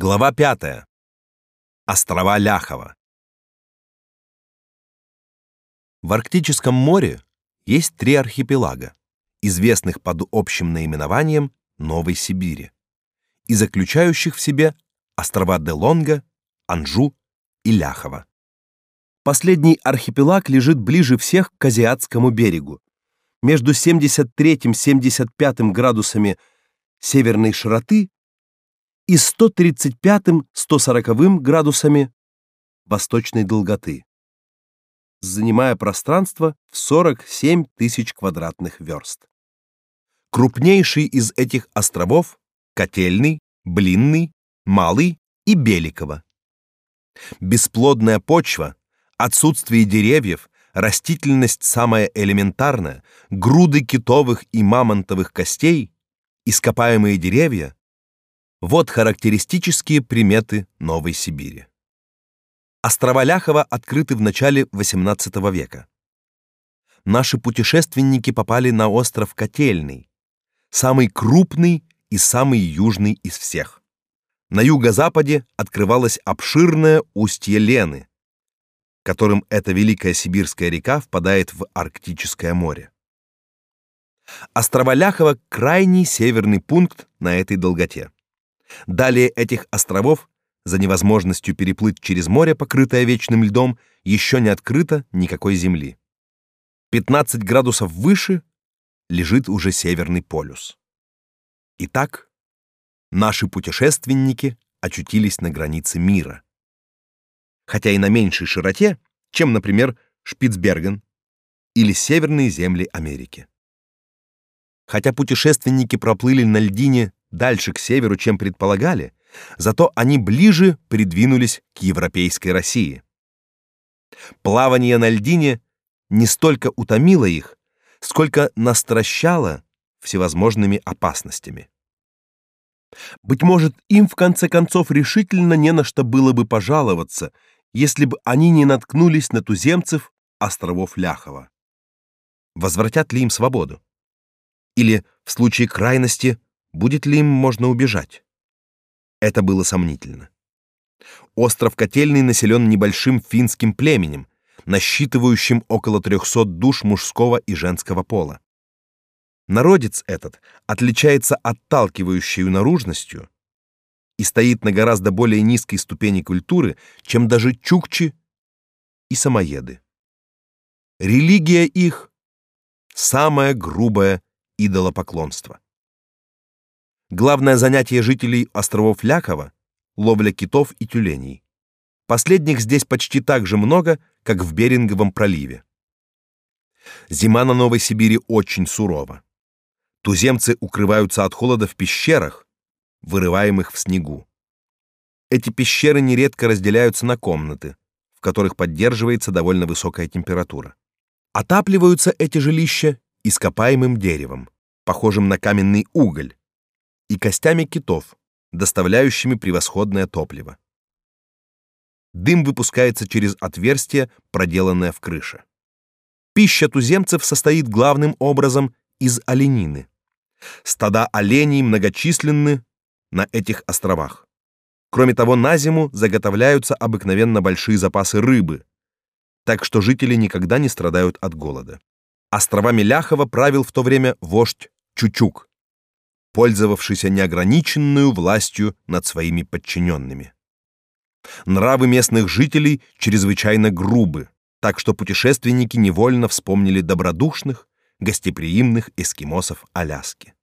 Глава 5. Острова Ляхова. В Арктическом море есть три архипелага, известных под общим наименованием Новой Сибири, и заключающих в себе острова Делонга, Анжу и Ляхова. Последний архипелаг лежит ближе всех к азиатскому берегу, между 73-75 градусами северной широты и 135-140 градусами восточной долготы, занимая пространство в 47 тысяч квадратных верст. Крупнейший из этих островов – Котельный, Блинный, Малый и Беликово. Бесплодная почва, отсутствие деревьев, растительность самая элементарная, груды китовых и мамонтовых костей, ископаемые деревья вот характеристические приметы Новой Сибири. Острова Ляхова открыты в начале XVIII века. Наши путешественники попали на остров Котельный, самый крупный и самый южный из всех. На юго-западе открывалось обширное устье Лены, которым эта великая сибирская река впадает в Арктическое море. Острова Ляхова крайний северный пункт на этой долготе. Далее этих островов, за невозможностью переплыть через море, покрытое вечным льдом, еще не открыто никакой земли. 15 градусов выше лежит уже Северный полюс. Итак, наши путешественники очутились на границе мира. Хотя и на меньшей широте, чем, например, Шпицберген или северные земли Америки. Хотя путешественники проплыли на льдине дальше к северу, чем предполагали, зато они ближе придвинулись к европейской России. Плавание на льдине не столько утомило их, сколько настращало всевозможными опасностями. Быть может, им в конце концов решительно не на что было бы пожаловаться, если бы они не наткнулись на туземцев островов Ляхова. Возвратят ли им свободу? Или в случае крайности Будет ли им можно убежать? Это было сомнительно. Остров Котельный населен небольшим финским племенем, насчитывающим около 300 душ мужского и женского пола. Народец этот отличается отталкивающей наружностью и стоит на гораздо более низкой ступени культуры, чем даже чукчи и самоеды. Религия их самое грубое идолопоклонство. Главное занятие жителей островов Ляхова ловля китов и тюленей. Последних здесь почти так же много, как в Беринговом проливе. Зима на Новой Сибири очень сурова. Туземцы укрываются от холода в пещерах, вырываемых в снегу. Эти пещеры нередко разделяются на комнаты, в которых поддерживается довольно высокая температура. Отапливаются эти жилища ископаемым деревом, похожим на каменный уголь, и костями китов, доставляющими превосходное топливо. Дым выпускается через отверстие, проделанное в крыше. Пища туземцев состоит главным образом из оленины. Стада оленей многочисленны на этих островах. Кроме того, на зиму заготовляются обыкновенно большие запасы рыбы, так что жители никогда не страдают от голода. Островами Ляхова правил в то время вождь Чучук, пользовавшийся неограниченную властью над своими подчиненными. Нравы местных жителей чрезвычайно грубы, так что путешественники невольно вспомнили добродушных, гостеприимных эскимосов Аляски.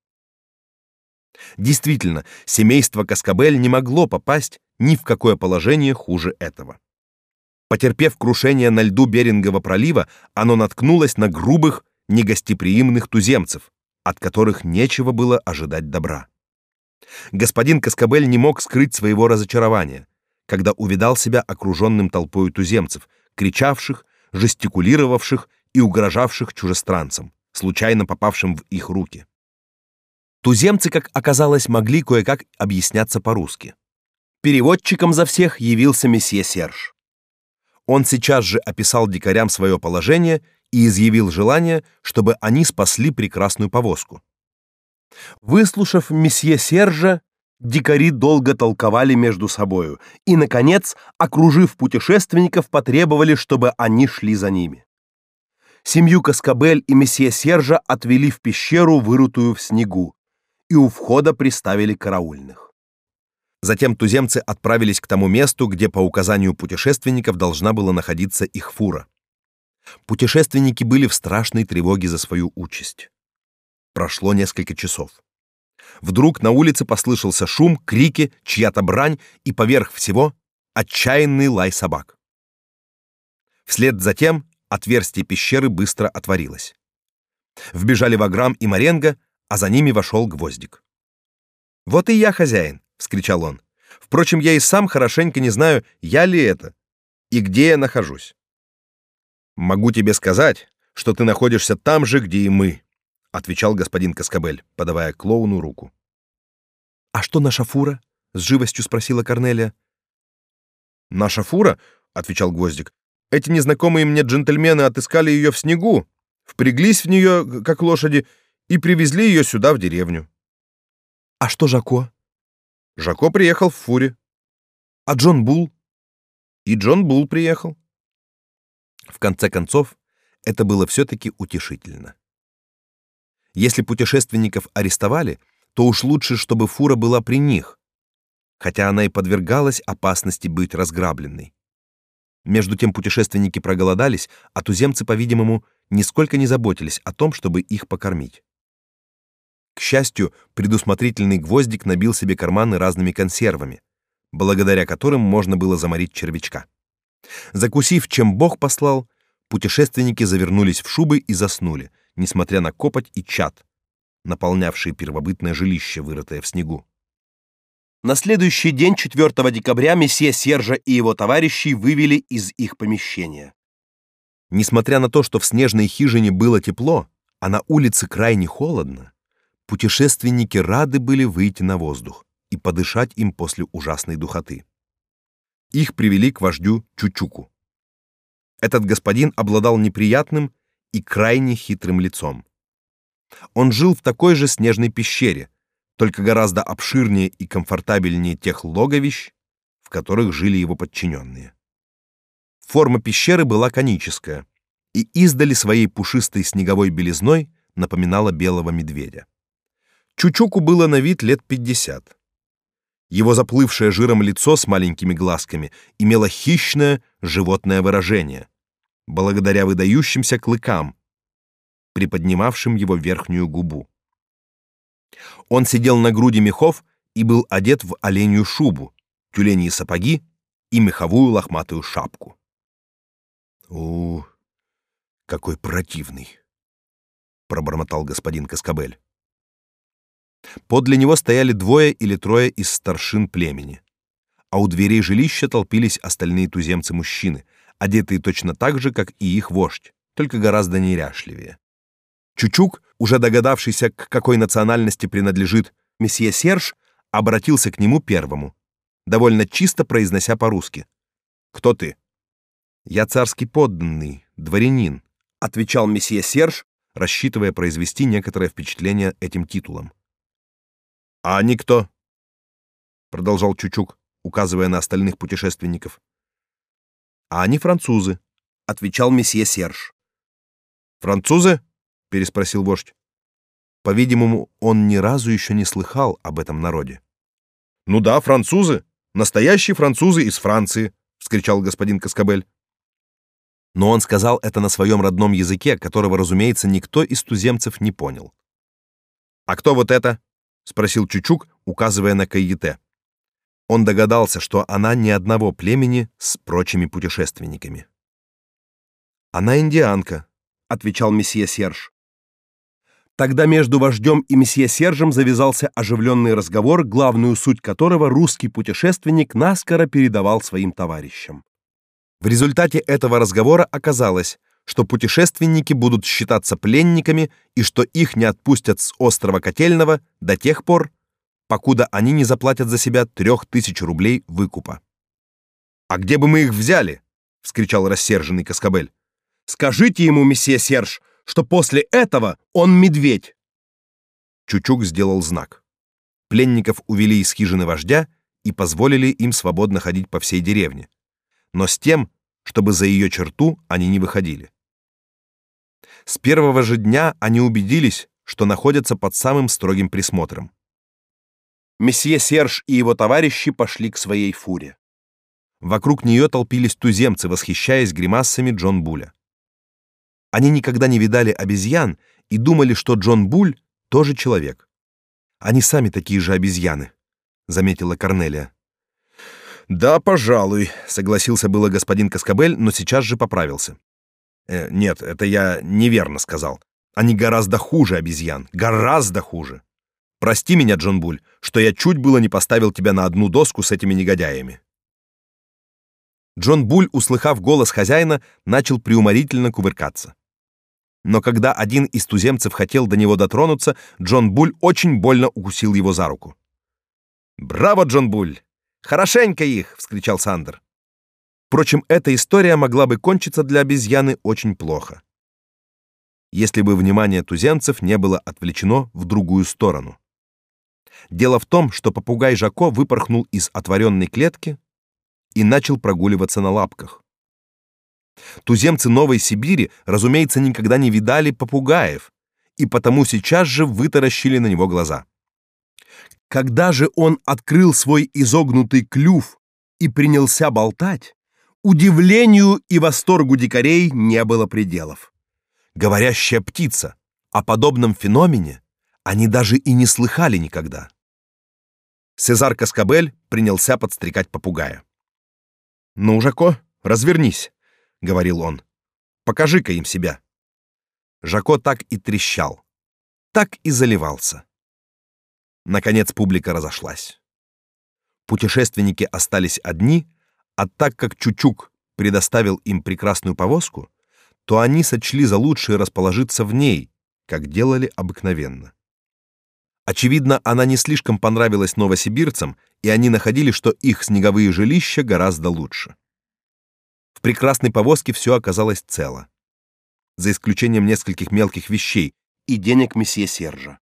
Действительно, семейство Каскабель не могло попасть ни в какое положение хуже этого. Потерпев крушение на льду Берингового пролива, оно наткнулось на грубых, негостеприимных туземцев, от которых нечего было ожидать добра. Господин Каскабель не мог скрыть своего разочарования, когда увидал себя окруженным толпой туземцев, кричавших, жестикулировавших и угрожавших чужестранцам, случайно попавшим в их руки. Туземцы, как оказалось, могли кое-как объясняться по-русски. Переводчиком за всех явился месье Серж. Он сейчас же описал дикарям свое положение и изъявил желание, чтобы они спасли прекрасную повозку. Выслушав месье Сержа, Дикари долго толковали между собою и наконец, окружив путешественников, потребовали, чтобы они шли за ними. Семью Каскабель и месье Сержа отвели в пещеру, вырытую в снегу, и у входа приставили караульных. Затем туземцы отправились к тому месту, где по указанию путешественников должна была находиться их фура. Путешественники были в страшной тревоге за свою участь. Прошло несколько часов. Вдруг на улице послышался шум, крики, чья-то брань и поверх всего отчаянный лай собак. Вслед за тем отверстие пещеры быстро отворилось. Вбежали Ваграм и Маренго, а за ними вошел Гвоздик. «Вот и я хозяин!» — вскричал он. «Впрочем, я и сам хорошенько не знаю, я ли это и где я нахожусь. Могу тебе сказать, что ты находишься там же, где и мы, отвечал господин Каскабель, подавая клоуну руку. А что наша фура? с живостью спросила Корнелия. Наша фура, отвечал Гвоздик. Эти незнакомые мне джентльмены отыскали ее в снегу, впряглись в нее, как лошади, и привезли ее сюда в деревню. А что Жако? Жако приехал в фуре. А Джон Бул? И Джон Бул приехал. В конце концов, это было все таки утешительно. Если путешественников арестовали, то уж лучше, чтобы фура была при них, хотя она и подвергалась опасности быть разграбленной. Между тем путешественники проголодались, а туземцы, по-видимому, нисколько не заботились о том, чтобы их покормить. К счастью, предусмотрительный гвоздик набил себе карманы разными консервами, благодаря которым можно было заморить червячка. Закусив, чем Бог послал, путешественники завернулись в шубы и заснули, несмотря на копоть и чад, наполнявшие первобытное жилище, вырытое в снегу. На следующий день, 4 декабря, месье Сержа и его товарищи вывели из их помещения. Несмотря на то, что в снежной хижине было тепло, а на улице крайне холодно, путешественники рады были выйти на воздух и подышать им после ужасной духоты. Их привели к вождю Чучуку. Этот господин обладал неприятным и крайне хитрым лицом. Он жил в такой же снежной пещере, только гораздо обширнее и комфортабельнее тех логовищ, в которых жили его подчиненные. Форма пещеры была коническая и издали своей пушистой снеговой белизной напоминала белого медведя. Чучуку было на вид лет пятьдесят. Его заплывшее жиром лицо с маленькими глазками имело хищное животное выражение, благодаря выдающимся клыкам, приподнимавшим его верхнюю губу. Он сидел на груди мехов и был одет в оленью шубу, тюленьи сапоги и меховую лохматую шапку. «У, какой противный!» — пробормотал господин Каскабель. Подле него стояли двое или трое из старшин племени, а у дверей жилища толпились остальные туземцы-мужчины, одетые точно так же, как и их вождь, только гораздо неряшливее. Чучук, уже догадавшийся, к какой национальности принадлежит месье Серж, обратился к нему первому, довольно чисто произнося по-русски: "Кто ты?" "Я царский подданный, дворянин", отвечал месье Серж, рассчитывая произвести некоторое впечатление этим титулом. А они кто? продолжал Чучук, указывая на остальных путешественников. А они французы, отвечал месье Серж. Французы? переспросил вождь. По-видимому, он ни разу еще не слыхал об этом народе. Ну да, французы, настоящие французы из Франции, вскричал господин Каскабель. Но он сказал это на своем родном языке, которого, разумеется, никто из туземцев не понял. А кто вот это? Спросил Чучук, указывая на Кайете. Он догадался, что она не одного племени с прочими путешественниками. Она индианка, отвечал месье Серж. Тогда между вождем и месье Сержем завязался оживленный разговор, главную суть которого русский путешественник наскоро передавал своим товарищам. В результате этого разговора оказалось, что путешественники будут считаться пленниками и что их не отпустят с острова Котельного до тех пор, покуда они не заплатят за себя трех тысяч рублей выкупа. А где бы мы их взяли? вскричал рассерженный Каскабель. Скажите ему, месье Серж, что после этого он медведь. Чучук сделал знак. Пленников увели из хижины вождя и позволили им свободно ходить по всей деревне, но с тем, чтобы за ее черту они не выходили. С первого же дня они убедились, что находятся под самым строгим присмотром. Месье Серж и его товарищи пошли к своей фуре. Вокруг нее толпились туземцы, восхищаясь гримасами Джон Буля. Они никогда не видали обезьян и думали, что Джон Буль тоже человек. Они сами такие же обезьяны, заметила Корнелия. Да, пожалуй, согласился было господин Каскабель, но сейчас же поправился. Э, нет, это я неверно сказал. Они гораздо хуже обезьян, гораздо хуже. Прости меня, Джон Буль, что я чуть было не поставил тебя на одну доску с этими негодяями. Джон Буль, услыхав голос хозяина, начал приуморительно кувыркаться. Но когда один из туземцев хотел до него дотронуться, Джон Буль очень больно укусил его за руку. «Браво, Джон Буль! Хорошенько их!» — вскричал Сандер. Впрочем, эта история могла бы кончиться для обезьяны очень плохо, если бы внимание туземцев не было отвлечено в другую сторону. Дело в том, что попугай Жако выпорхнул из отворенной клетки и начал прогуливаться на лапках. Туземцы Новой Сибири, разумеется, никогда не видали попугаев, и потому сейчас же вытаращили на него глаза. Когда же он открыл свой изогнутый клюв и принялся болтать, удивлению и восторгу дикарей не было пределов. Говорящая птица, о подобном феномене они даже и не слыхали никогда. Сезар Каскабель принялся подстрекать попугая. «Ну, Жако, развернись», — говорил он. «Покажи-ка им себя». Жако так и трещал, так и заливался. Наконец публика разошлась. Путешественники остались одни, а так как Чучук предоставил им прекрасную повозку, то они сочли за лучшее расположиться в ней, как делали обыкновенно. Очевидно, она не слишком понравилась новосибирцам, и они находили, что их снеговые жилища гораздо лучше. В прекрасной повозке все оказалось цело, за исключением нескольких мелких вещей и денег месье Сержа.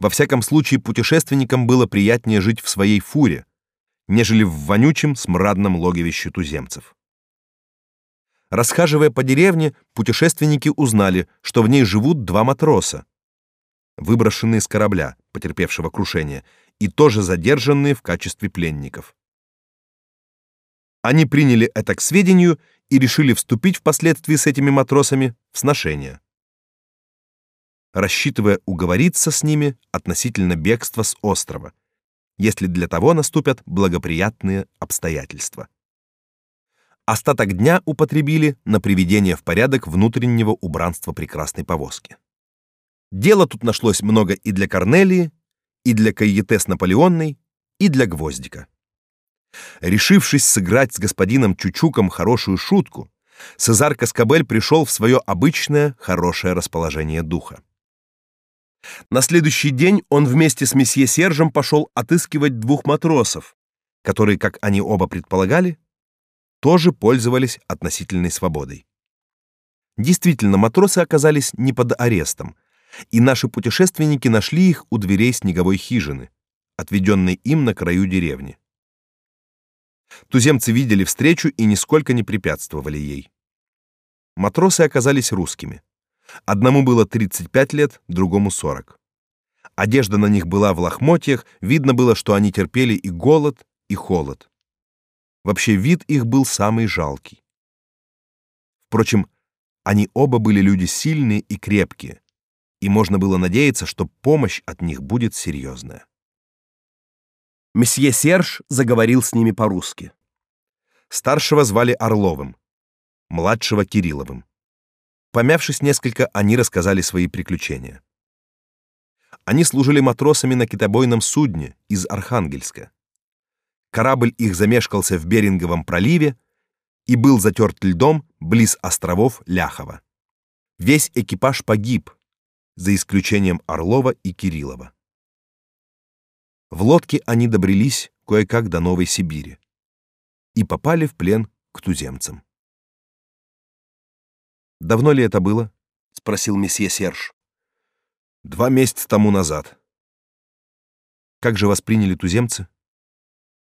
Во всяком случае, путешественникам было приятнее жить в своей фуре, нежели в вонючем смрадном логовище туземцев. Расхаживая по деревне, путешественники узнали, что в ней живут два матроса, выброшенные с корабля, потерпевшего крушение, и тоже задержанные в качестве пленников. Они приняли это к сведению и решили вступить впоследствии с этими матросами в сношение, рассчитывая уговориться с ними относительно бегства с острова, если для того наступят благоприятные обстоятельства. Остаток дня употребили на приведение в порядок внутреннего убранства прекрасной повозки. Дела тут нашлось много и для Корнелии, и для Кайетес Наполеонной, и для Гвоздика. Решившись сыграть с господином Чучуком хорошую шутку, Цезарь Каскабель пришел в свое обычное хорошее расположение духа. На следующий день он вместе с месье Сержем пошел отыскивать двух матросов, которые, как они оба предполагали, тоже пользовались относительной свободой. Действительно, матросы оказались не под арестом, и наши путешественники нашли их у дверей снеговой хижины, отведенной им на краю деревни. Туземцы видели встречу и нисколько не препятствовали ей. Матросы оказались русскими. Одному было 35 лет, другому 40. Одежда на них была в лохмотьях, видно было, что они терпели и голод, и холод. Вообще вид их был самый жалкий. Впрочем, они оба были люди сильные и крепкие, и можно было надеяться, что помощь от них будет серьезная. Месье Серж заговорил с ними по-русски. Старшего звали Орловым, младшего Кирилловым. Помявшись несколько, они рассказали свои приключения. Они служили матросами на китобойном судне из Архангельска. Корабль их замешкался в Беринговом проливе и был затерт льдом близ островов Ляхова. Весь экипаж погиб, за исключением Орлова и Кириллова. В лодке они добрались кое-как до Новой Сибири и попали в плен к туземцам. Давно ли это было? спросил месье Серж. Два месяца тому назад. Как же вас приняли туземцы?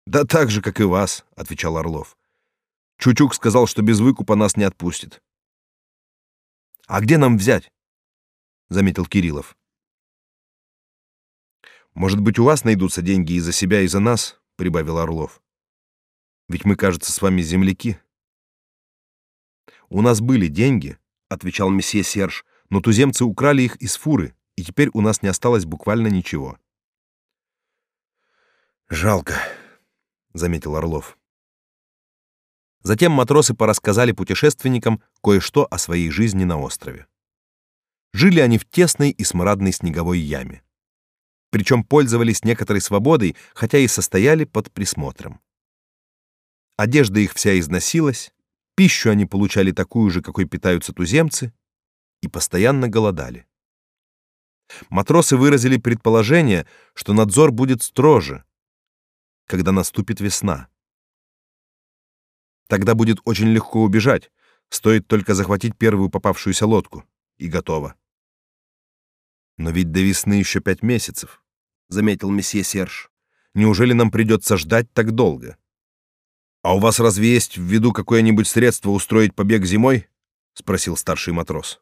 Да так же, как и вас, отвечал Орлов. Чучук сказал, что без выкупа нас не отпустит. А где нам взять? заметил Кириллов. Может быть, у вас найдутся деньги и за себя, и за нас, прибавил Орлов. Ведь мы, кажется, с вами земляки. У нас были деньги, отвечал месье Серж, но туземцы украли их из фуры, и теперь у нас не осталось буквально ничего. Жалко, заметил Орлов. Затем матросы порассказали путешественникам кое-что о своей жизни на острове. Жили они в тесной и смрадной снеговой яме. Причем пользовались некоторой свободой, хотя и состояли под присмотром. Одежда их вся износилась, пищу они получали такую же, какой питаются туземцы, и постоянно голодали. Матросы выразили предположение, что надзор будет строже, когда наступит весна. Тогда будет очень легко убежать, стоит только захватить первую попавшуюся лодку, и готово. Но ведь до весны еще пять месяцев, заметил месье Серж. Неужели нам придется ждать так долго? А у вас разве есть в виду какое-нибудь средство устроить побег зимой? спросил старший матрос.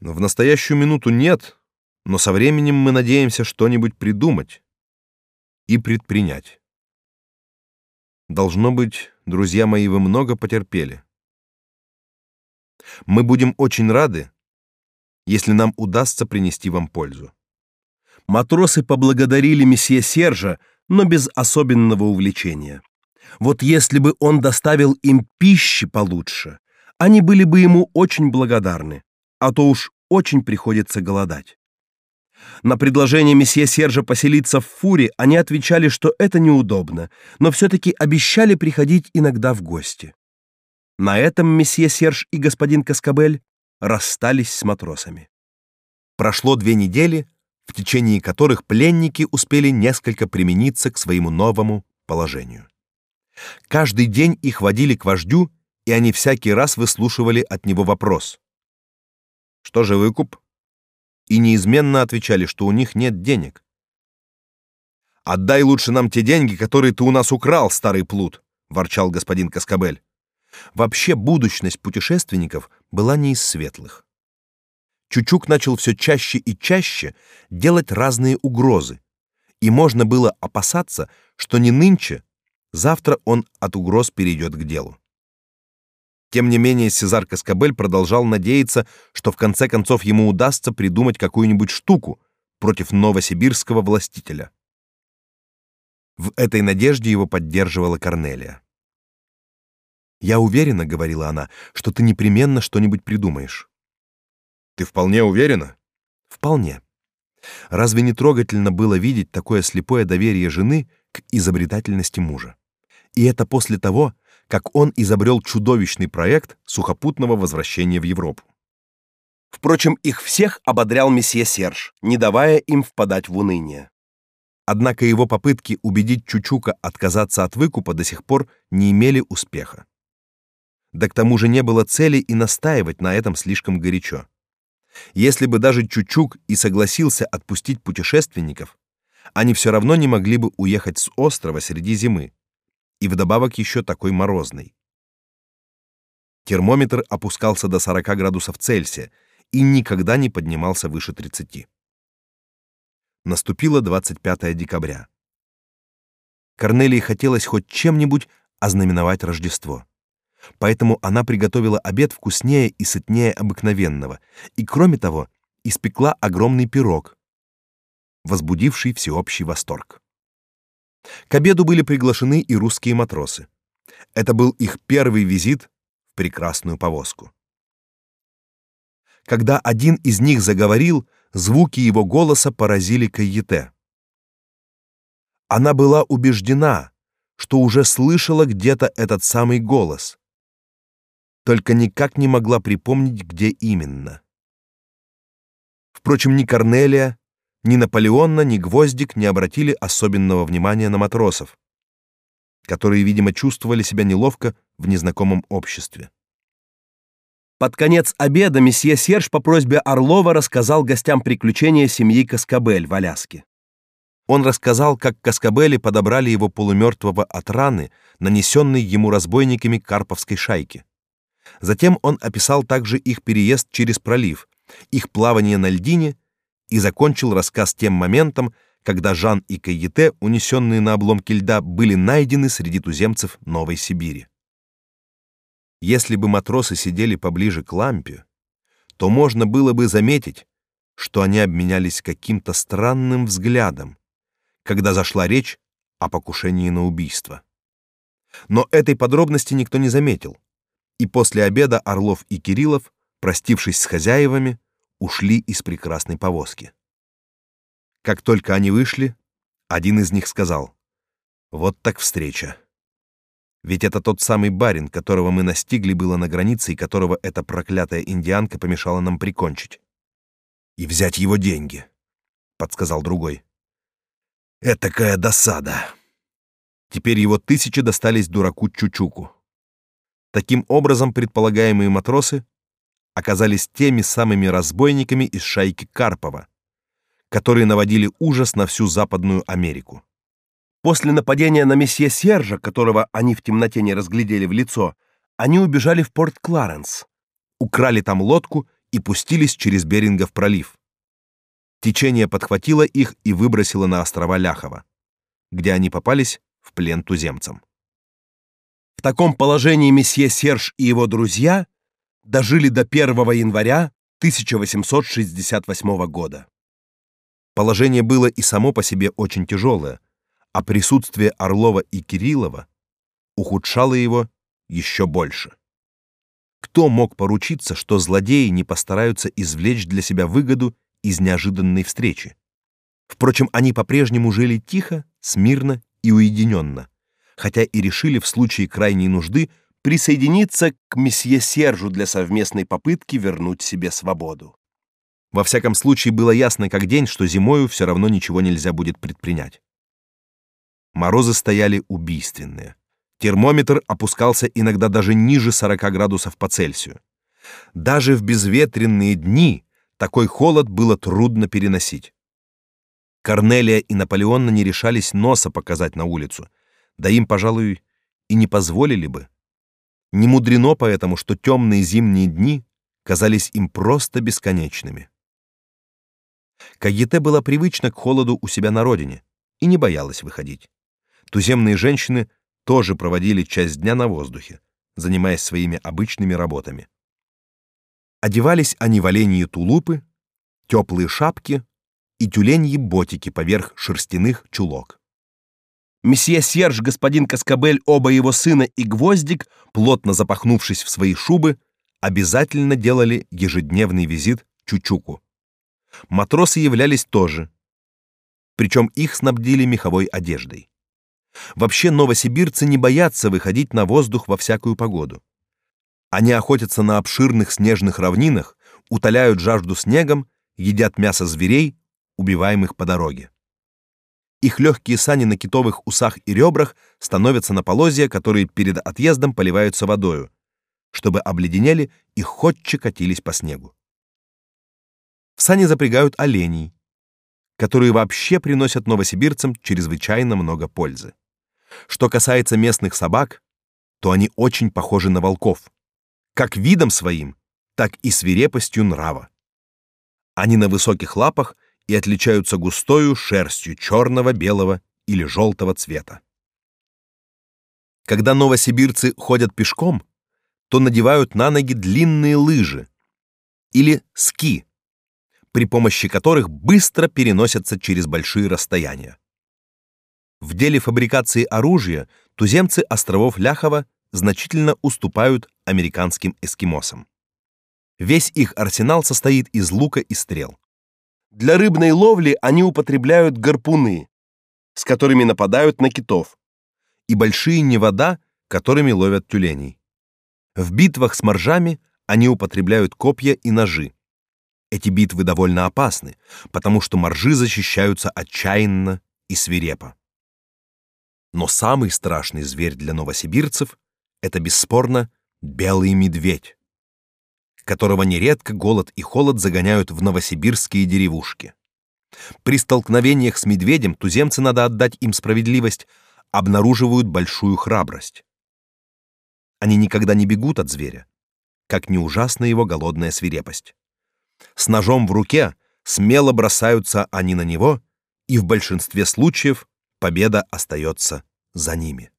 В настоящую минуту нет, но со временем мы надеемся что-нибудь придумать и предпринять. Должно быть, друзья мои, вы много потерпели. Мы будем очень рады, если нам удастся принести вам пользу. Матросы поблагодарили месье Сержа, но без особенного увлечения. Вот если бы он доставил им пищи получше, они были бы ему очень благодарны, а то уж очень приходится голодать. На предложение месье Сержа поселиться в фуре они отвечали, что это неудобно, но все-таки обещали приходить иногда в гости. На этом месье Серж и господин Каскабель расстались с матросами. Прошло две недели, в течение которых пленники успели несколько примениться к своему новому положению. Каждый день их водили к вождю, и они всякий раз выслушивали от него вопрос: "Что же выкуп?" и неизменно отвечали, что у них нет денег. Отдай лучше нам те деньги, которые ты у нас украл, старый плут, ворчал господин Каскабель. Вообще будущность путешественников была не из светлых. Чучук начал все чаще и чаще делать разные угрозы, и можно было опасаться, что не нынче, завтра он от угроз перейдет к делу. Тем не менее, Сезар Каскабель продолжал надеяться, что в конце концов ему удастся придумать какую-нибудь штуку против новосибирского властителя. В этой надежде его поддерживала Корнелия. «Я уверена, — говорила она, — что ты непременно что-нибудь придумаешь». «Ты вполне уверена?» «Вполне. Разве не трогательно было видеть такое слепое доверие жены к изобретательности мужа? И это после того, как он изобрел чудовищный проект сухопутного возвращения в Европу. Впрочем, их всех ободрял месье Серж, не давая им впадать в уныние. Однако его попытки убедить Чучука отказаться от выкупа до сих пор не имели успеха. Да к тому же не было цели и настаивать на этом слишком горячо. Если бы даже Чучук и согласился отпустить путешественников, они все равно не могли бы уехать с острова среди зимы, и вдобавок еще такой морозный. Термометр опускался до 40 градусов Цельсия и никогда не поднимался выше 30. Наступило 25 декабря. Корнелии хотелось хоть чем-нибудь ознаменовать Рождество. Поэтому она приготовила обед вкуснее и сытнее обыкновенного, и кроме того, испекла огромный пирог, возбудивший всеобщий восторг. К обеду были приглашены и русские матросы. Это был их первый визит в прекрасную повозку. Когда один из них заговорил, звуки его голоса поразили Кайете. Она была убеждена, что уже слышала где-то этот самый голос, только никак не могла припомнить, где именно. Впрочем, ни Корнелия, ни Наполеон, ни Гвоздик не обратили особенного внимания на матросов, которые, видимо, чувствовали себя неловко в незнакомом обществе. Под конец обеда месье Серж по просьбе Орлова рассказал гостям приключения семьи Каскабель в Аляске. Он рассказал, как Каскабели подобрали его полумертвого от раны, нанесенной ему разбойниками Карповской шайки. Затем он описал также их переезд через пролив, их плавание на льдине и закончил рассказ тем моментом, когда Жан и Кайете, унесенные на обломке льда, были найдены среди туземцев Новой Сибири. Если бы матросы сидели поближе к лампе, то можно было бы заметить, что они обменялись каким-то странным взглядом, когда зашла речь о покушении на убийство. Но этой подробности никто не заметил, и после обеда Орлов и Кириллов, простившись с хозяевами, ушли из прекрасной повозки. Как только они вышли, один из них сказал: "Вот так встреча. Ведь это тот самый барин, которого мы настигли было на границе и которого эта проклятая индианка помешала нам прикончить и взять его деньги", подсказал другой. Этакая досада. Теперь его тысячи достались дураку Чучуку. Таким образом, предполагаемые матросы оказались теми самыми разбойниками из шайки Карпова, которые наводили ужас на всю Западную Америку. После нападения на месье Сержа, которого они в темноте не разглядели в лицо, они убежали в порт Кларенс, украли там лодку и пустились через Берингов пролив. Течение подхватило их и выбросило на острова Ляхова, где они попались в плен туземцам. В таком положении месье Серж и его друзья дожили до 1 января 1868 года. Положение было и само по себе очень тяжелое, а присутствие Орлова и Кириллова ухудшало его еще больше. Кто мог поручиться, что злодеи не постараются извлечь для себя выгоду из неожиданной встречи. Впрочем, они по-прежнему жили тихо, смирно и уединенно, хотя и решили в случае крайней нужды присоединиться к месье Сержу для совместной попытки вернуть себе свободу. Во всяком случае, было ясно как день, что зимою все равно ничего нельзя будет предпринять. Морозы стояли убийственные. Термометр опускался иногда даже ниже 40 градусов по Цельсию. Даже в безветренные дни такой холод было трудно переносить. Корнелия и Наполеон не решались носа показать на улицу, да им, пожалуй, и не позволили бы. Не мудрено поэтому, что темные зимние дни казались им просто бесконечными. Кагите была привычна к холоду у себя на родине и не боялась выходить. Туземные женщины тоже проводили часть дня на воздухе, занимаясь своими обычными работами. Одевались они в оленьи тулупы, теплые шапки и тюленьи ботики поверх шерстяных чулок. Месье Серж, господин Каскабель, оба его сына и Гвоздик, плотно запахнувшись в свои шубы, обязательно делали ежедневный визит Чучуку. Матросы являлись тоже, причем их снабдили меховой одеждой. Вообще новосибирцы не боятся выходить на воздух во всякую погоду. Они охотятся на обширных снежных равнинах, утоляют жажду снегом, едят мясо зверей, убиваемых по дороге. Их легкие сани на китовых усах и ребрах становятся на полозья, которые перед отъездом поливаются водою, чтобы обледенели и ходче катились по снегу. В сани запрягают оленей, которые вообще приносят новосибирцам чрезвычайно много пользы. Что касается местных собак, то они очень похожи на волков как видом своим, так и свирепостью нрава. Они на высоких лапах и отличаются густою шерстью черного, белого или желтого цвета. Когда новосибирцы ходят пешком, то надевают на ноги длинные лыжи или ски, при помощи которых быстро переносятся через большие расстояния. В деле фабрикации оружия туземцы островов Ляхова значительно уступают американским эскимосам. Весь их арсенал состоит из лука и стрел. Для рыбной ловли они употребляют гарпуны, с которыми нападают на китов, и большие невода, которыми ловят тюленей. В битвах с моржами они употребляют копья и ножи. Эти битвы довольно опасны, потому что моржи защищаются отчаянно и свирепо. Но самый страшный зверь для новосибирцев это бесспорно белый медведь, которого нередко голод и холод загоняют в новосибирские деревушки. При столкновениях с медведем туземцы, надо отдать им справедливость, обнаруживают большую храбрость. Они никогда не бегут от зверя, как не ужасна его голодная свирепость. С ножом в руке смело бросаются они на него, и в большинстве случаев победа остается за ними.